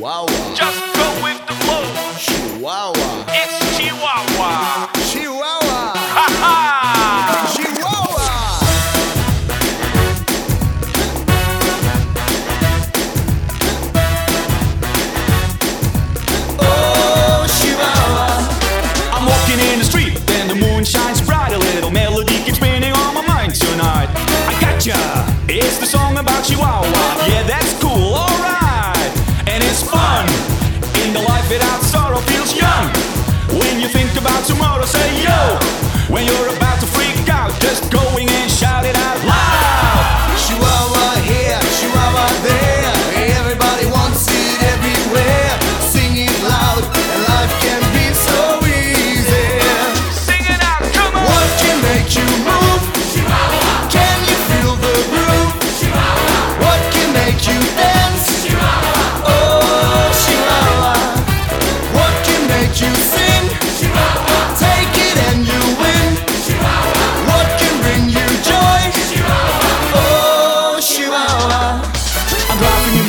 Chihuahua. Just go with the flow. Chihuahua. It's Chihuahua. When you think about tomorrow, say yo. When you're about to freak out, just go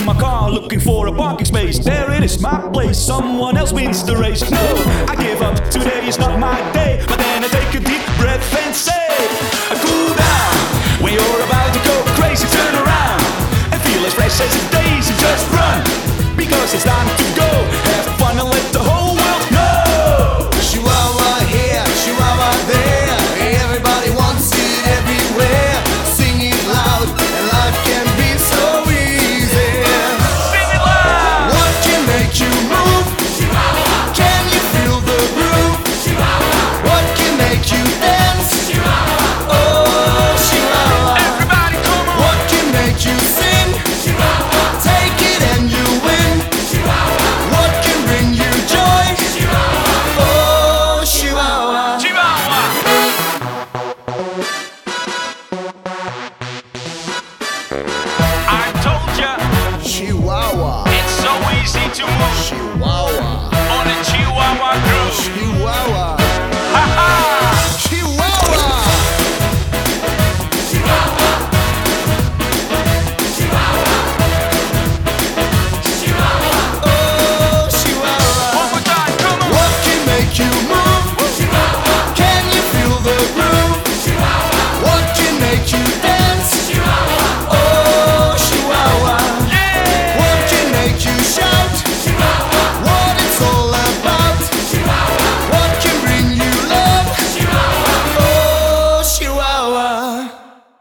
in my car looking for a parking space. There it is, my place. Someone else wins the race. No, I give up. Today is not my day. Okay.